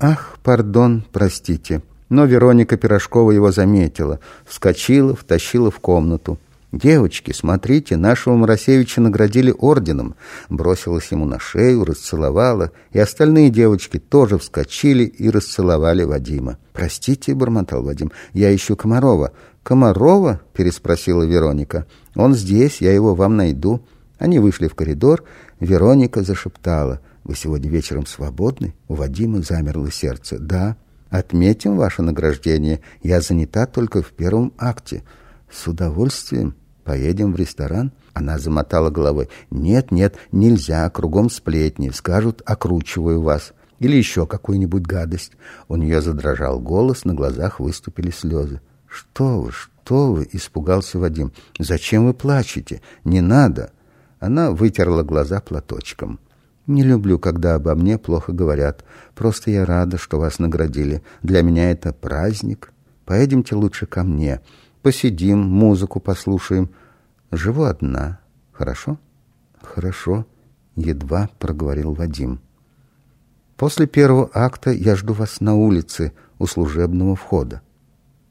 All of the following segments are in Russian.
Ах, пардон, простите. Но Вероника Пирожкова его заметила, вскочила, втащила в комнату. «Девочки, смотрите, нашего Моросевича наградили орденом». Бросилась ему на шею, расцеловала, и остальные девочки тоже вскочили и расцеловали Вадима. «Простите», — бормотал Вадим, — «я ищу Комарова». «Комарова?» — переспросила Вероника. «Он здесь, я его вам найду». Они вышли в коридор. Вероника зашептала. «Вы сегодня вечером свободны?» У Вадима замерло сердце. «Да». «Отметим ваше награждение. Я занята только в первом акте». «С удовольствием». «Поедем в ресторан?» Она замотала головой. «Нет, нет, нельзя, кругом сплетни. Скажут, окручиваю вас. Или еще какую-нибудь гадость». У нее задрожал голос, на глазах выступили слезы. «Что вы, что вы?» — испугался Вадим. «Зачем вы плачете? Не надо!» Она вытерла глаза платочком. «Не люблю, когда обо мне плохо говорят. Просто я рада, что вас наградили. Для меня это праздник. Поедемте лучше ко мне». Посидим, музыку послушаем. Живу одна. Хорошо? Хорошо, едва проговорил Вадим. После первого акта я жду вас на улице у служебного входа.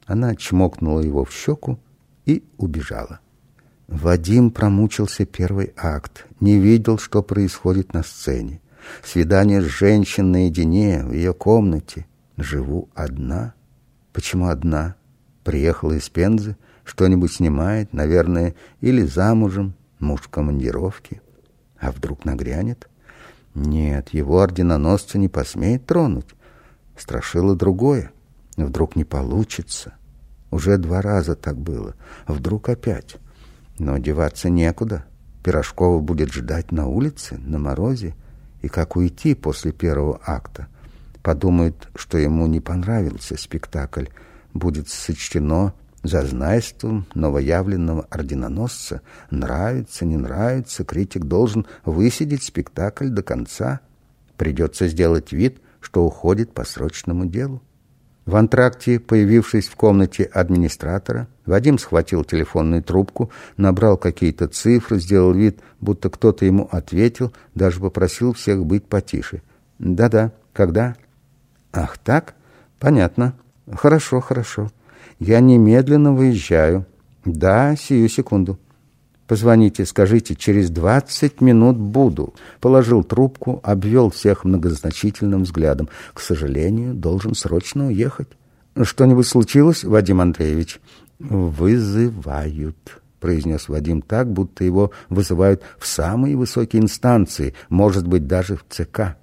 Она чмокнула его в щеку и убежала. Вадим промучился первый акт, не видел, что происходит на сцене. Свидание с женщиной наедине в ее комнате. Живу одна. Почему одна? Приехала из Пензы, что-нибудь снимает, наверное, или замужем, муж в командировке. А вдруг нагрянет? Нет, его орденоносца не посмеет тронуть. Страшило другое. Вдруг не получится. Уже два раза так было. Вдруг опять. Но деваться некуда. Пирожкова будет ждать на улице, на морозе. И как уйти после первого акта? Подумает, что ему не понравился спектакль, будет сочтено зазнайством новоявленного орденоносца. Нравится, не нравится, критик должен высидеть спектакль до конца. Придется сделать вид, что уходит по срочному делу. В антракте, появившись в комнате администратора, Вадим схватил телефонную трубку, набрал какие-то цифры, сделал вид, будто кто-то ему ответил, даже попросил всех быть потише. «Да-да, когда?» «Ах, так? Понятно. Хорошо, хорошо. Я немедленно выезжаю. Да, сию секунду. Позвоните, скажите, через двадцать минут буду. Положил трубку, обвел всех многозначительным взглядом. К сожалению, должен срочно уехать. Что-нибудь случилось, Вадим Андреевич? Вызывают произнес Вадим так, будто его вызывают в самые высокие инстанции, может быть, даже в ЦК.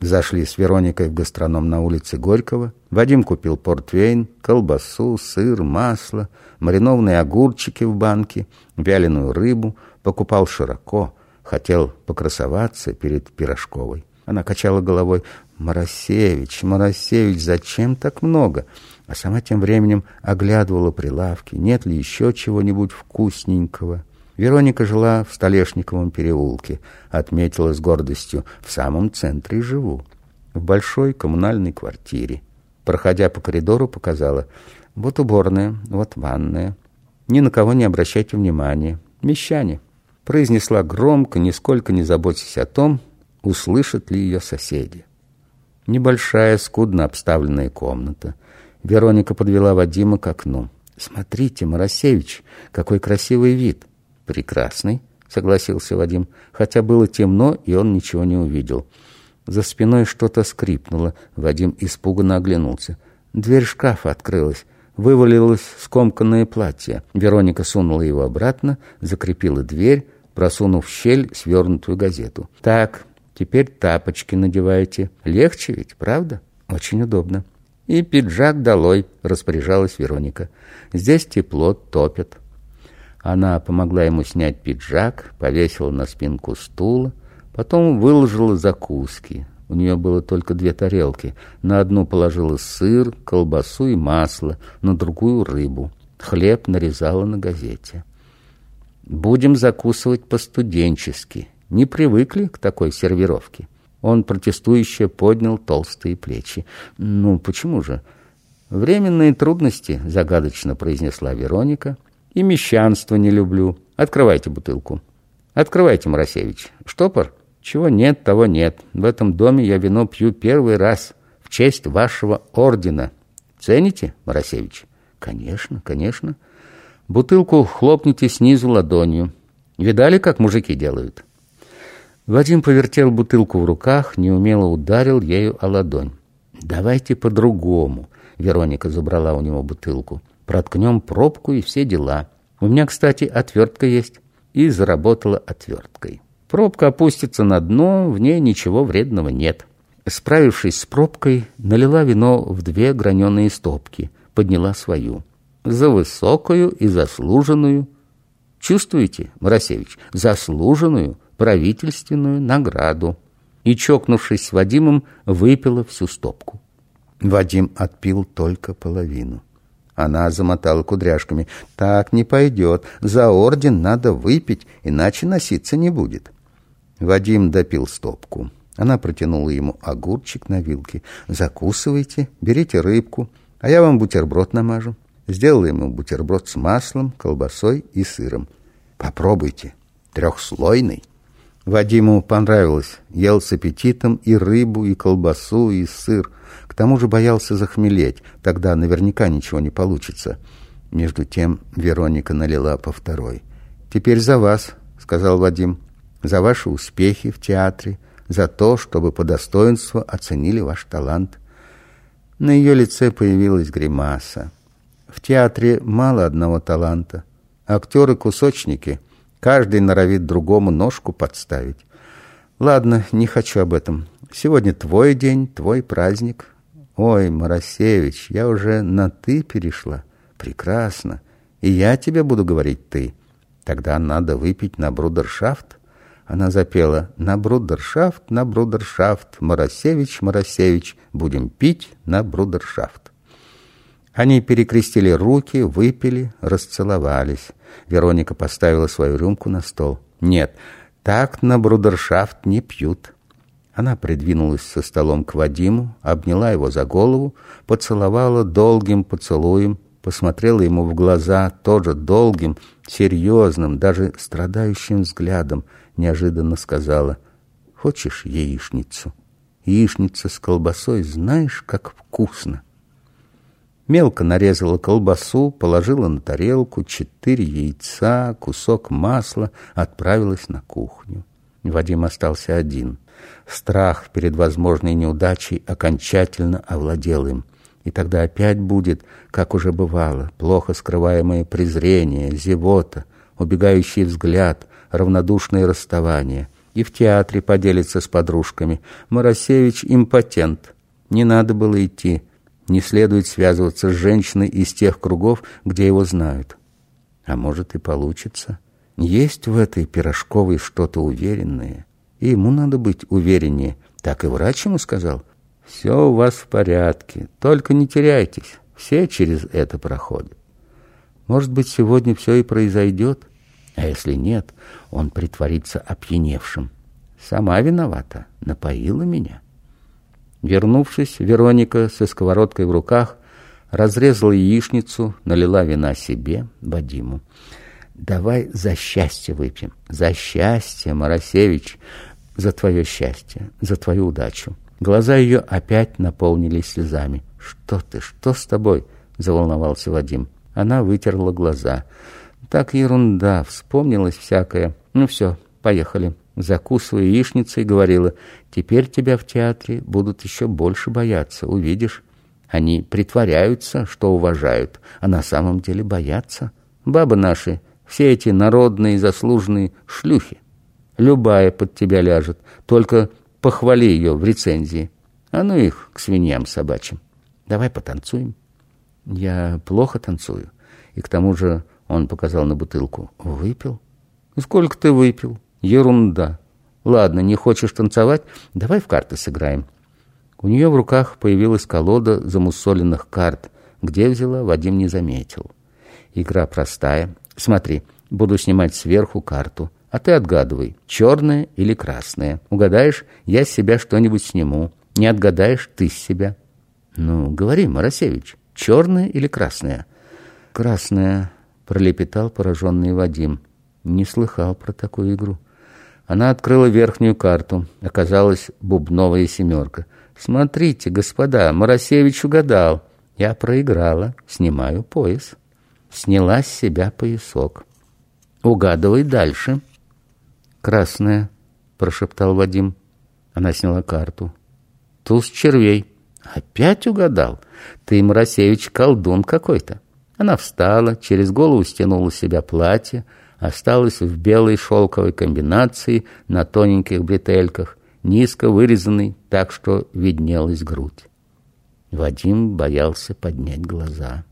Зашли с Вероникой в гастроном на улице Горького. Вадим купил портвейн, колбасу, сыр, масло, маринованные огурчики в банке, вяленую рыбу. Покупал широко, хотел покрасоваться перед Пирожковой. Она качала головой. «Моросевич, Моросевич, зачем так много?» А сама тем временем оглядывала прилавки. Нет ли еще чего-нибудь вкусненького? Вероника жила в Столешниковом переулке, отметила с гордостью, в самом центре живу, в большой коммунальной квартире. Проходя по коридору, показала, вот уборная, вот ванная. Ни на кого не обращайте внимания. Мещане. Произнесла громко, нисколько не заботясь о том, услышат ли ее соседи. Небольшая, скудно обставленная комната. Вероника подвела Вадима к окну. «Смотрите, Моросевич, какой красивый вид!» «Прекрасный», — согласился Вадим, хотя было темно, и он ничего не увидел. За спиной что-то скрипнуло. Вадим испуганно оглянулся. Дверь шкафа открылась. Вывалилось скомканное платье. Вероника сунула его обратно, закрепила дверь, просунув в щель свернутую газету. «Так, теперь тапочки надевайте. Легче ведь, правда? Очень удобно». «И пиджак долой», — распоряжалась Вероника. «Здесь тепло, топят». Она помогла ему снять пиджак, повесила на спинку стула, потом выложила закуски. У нее было только две тарелки. На одну положила сыр, колбасу и масло, на другую — рыбу. Хлеб нарезала на газете. «Будем закусывать по-студенчески. Не привыкли к такой сервировке?» Он протестующе поднял толстые плечи. «Ну, почему же?» «Временные трудности», — загадочно произнесла Вероника, — и мещанство не люблю. Открывайте бутылку. Открывайте, Моросевич. Штопор? Чего нет, того нет. В этом доме я вино пью первый раз. В честь вашего ордена. Цените, Моросевич? Конечно, конечно. Бутылку хлопните снизу ладонью. Видали, как мужики делают? Вадим повертел бутылку в руках, неумело ударил ею о ладонь. «Давайте по-другому», — Вероника забрала у него бутылку. «Проткнем пробку и все дела. У меня, кстати, отвертка есть». И заработала отверткой. Пробка опустится на дно, в ней ничего вредного нет. Справившись с пробкой, налила вино в две граненые стопки, подняла свою. За высокую и заслуженную. Чувствуете, Моросевич, заслуженную правительственную награду. И, чокнувшись с Вадимом, выпила всю стопку. Вадим отпил только половину. Она замотала кудряшками. «Так не пойдет. За орден надо выпить, иначе носиться не будет». Вадим допил стопку. Она протянула ему огурчик на вилке. «Закусывайте, берите рыбку, а я вам бутерброд намажу». Сделала ему бутерброд с маслом, колбасой и сыром. «Попробуйте. Трехслойный». Вадиму понравилось. Ел с аппетитом и рыбу, и колбасу, и сыр. К тому же боялся захмелеть. Тогда наверняка ничего не получится. Между тем Вероника налила по второй. «Теперь за вас», — сказал Вадим. «За ваши успехи в театре, за то, чтобы по достоинству оценили ваш талант». На ее лице появилась гримаса. В театре мало одного таланта. Актеры-кусочники — Каждый норовит другому ножку подставить. Ладно, не хочу об этом. Сегодня твой день, твой праздник. Ой, Моросевич, я уже на «ты» перешла. Прекрасно. И я тебе буду говорить «ты». Тогда надо выпить на брудершафт. Она запела «На брудершафт, на брудершафт, Моросевич, Моросевич, будем пить на брудершафт». Они перекрестили руки, выпили, расцеловались. Вероника поставила свою рюмку на стол. «Нет, так на брудершафт не пьют». Она придвинулась со столом к Вадиму, обняла его за голову, поцеловала долгим поцелуем, посмотрела ему в глаза тоже долгим, серьезным, даже страдающим взглядом, неожиданно сказала «Хочешь яичницу? Яичница с колбасой, знаешь, как вкусно!» Мелко нарезала колбасу, положила на тарелку четыре яйца, кусок масла, отправилась на кухню. Вадим остался один. Страх перед возможной неудачей окончательно овладел им. И тогда опять будет, как уже бывало, плохо скрываемое презрение, зевота, убегающий взгляд, равнодушное расставание. И в театре поделится с подружками. Моросевич импотент. Не надо было идти не следует связываться с женщиной из тех кругов, где его знают. А может и получится. Есть в этой пирожковой что-то уверенное, и ему надо быть увереннее. Так и врач ему сказал. «Все у вас в порядке, только не теряйтесь, все через это проходят». Может быть, сегодня все и произойдет, а если нет, он притворится опьяневшим. Сама виновата, напоила меня. Вернувшись, Вероника со сковородкой в руках разрезала яичницу, налила вина себе, Вадиму. «Давай за счастье выпьем, за счастье, Моросевич, за твое счастье, за твою удачу». Глаза ее опять наполнились слезами. «Что ты, что с тобой?» — заволновался Вадим. Она вытерла глаза. «Так ерунда, вспомнилось всякое. Ну все, поехали» закусывая яичницей, говорила, «Теперь тебя в театре будут еще больше бояться, увидишь. Они притворяются, что уважают, а на самом деле боятся. Бабы наши, все эти народные заслуженные шлюхи. Любая под тебя ляжет, только похвали ее в рецензии. А ну их к свиньям собачьим. Давай потанцуем». «Я плохо танцую». И к тому же он показал на бутылку. «Выпил?» «Сколько ты выпил?» Ерунда. Ладно, не хочешь танцевать? Давай в карты сыграем. У нее в руках появилась колода замусоленных карт. Где взяла, Вадим не заметил. Игра простая. Смотри, буду снимать сверху карту, а ты отгадывай, черная или красная. Угадаешь, я с себя что-нибудь сниму. Не отгадаешь, ты с себя. Ну, говори, Моросевич, черная или красная? Красная, пролепетал пораженный Вадим. Не слыхал про такую игру. Она открыла верхнюю карту. Оказалась бубновая семерка. Смотрите, господа, Моросевич угадал. Я проиграла, снимаю пояс. Сняла с себя поясок. Угадывай дальше. Красная, прошептал Вадим. Она сняла карту. Туз червей. Опять угадал. Ты, Моросевич, колдун какой-то. Она встала, через голову стянула с себя платье, осталась в белой шелковой комбинации на тоненьких бретельках, низко вырезанной, так что виднелась грудь. Вадим боялся поднять глаза.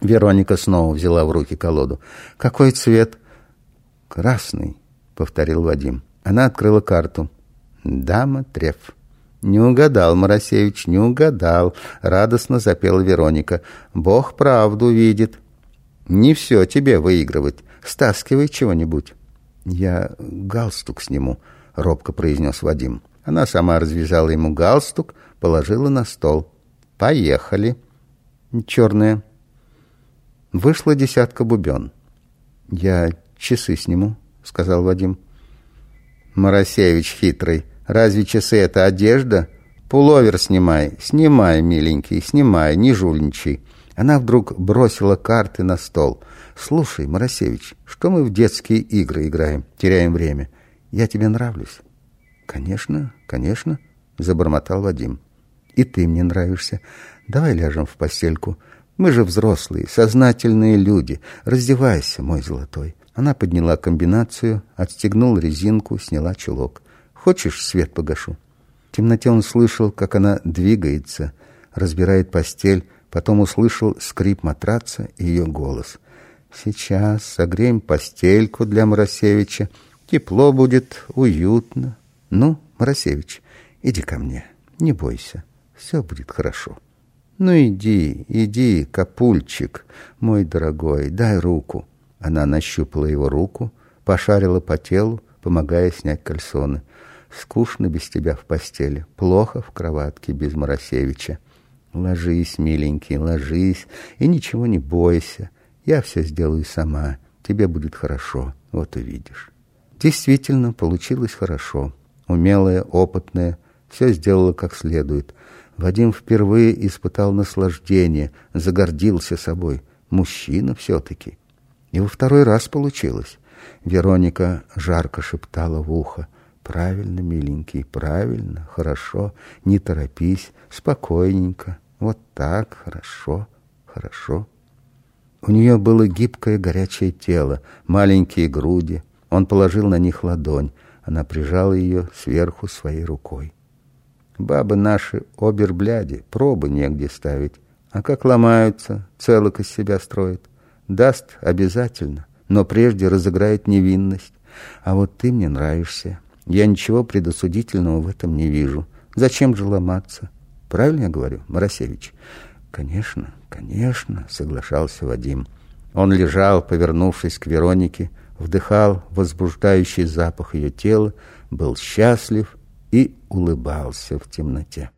Вероника снова взяла в руки колоду. «Какой цвет?» «Красный», — повторил Вадим. Она открыла карту. «Дама треф». «Не угадал, Моросевич, не угадал», — радостно запела Вероника. «Бог правду видит». «Не все тебе выигрывать. Стаскивай чего-нибудь». «Я галстук сниму», — робко произнес Вадим. Она сама развязала ему галстук, положила на стол. «Поехали». «Черная». Вышла десятка бубен. «Я часы сниму», — сказал Вадим. «Моросевич хитрый». Разве часы — это одежда? Пуловер снимай, снимай, миленький, снимай, не жульничай. Она вдруг бросила карты на стол. «Слушай, Моросевич, что мы в детские игры играем, теряем время? Я тебе нравлюсь?» «Конечно, конечно», — забормотал Вадим. «И ты мне нравишься. Давай ляжем в постельку. Мы же взрослые, сознательные люди. Раздевайся, мой золотой». Она подняла комбинацию, отстегнула резинку, сняла чулок. Хочешь, свет погашу?» В темноте он слышал, как она двигается, разбирает постель, потом услышал скрип матраца и ее голос. «Сейчас согреем постельку для Моросевича. Тепло будет, уютно. Ну, Моросевич, иди ко мне, не бойся, все будет хорошо». «Ну иди, иди, капульчик, мой дорогой, дай руку». Она нащупала его руку, пошарила по телу, помогая снять кальсоны. Скучно без тебя в постели, плохо в кроватке без Моросевича. Ложись, миленький, ложись, и ничего не бойся. Я все сделаю сама, тебе будет хорошо, вот увидишь. Действительно, получилось хорошо. Умелая, опытная, все сделала как следует. Вадим впервые испытал наслаждение, загордился собой. Мужчина все-таки. И во второй раз получилось. Вероника жарко шептала в ухо. Правильно, миленький, правильно, хорошо. Не торопись, спокойненько. Вот так, хорошо, хорошо. У нее было гибкое горячее тело, маленькие груди. Он положил на них ладонь. Она прижала ее сверху своей рукой. Бабы наши обербляди, пробы негде ставить. А как ломаются, целок из себя строят. Даст обязательно, но прежде разыграет невинность. А вот ты мне нравишься, я ничего предосудительного в этом не вижу. Зачем же ломаться? Правильно я говорю, Моросевич? Конечно, конечно, соглашался Вадим. Он лежал, повернувшись к Веронике, вдыхал возбуждающий запах ее тела, был счастлив и улыбался в темноте.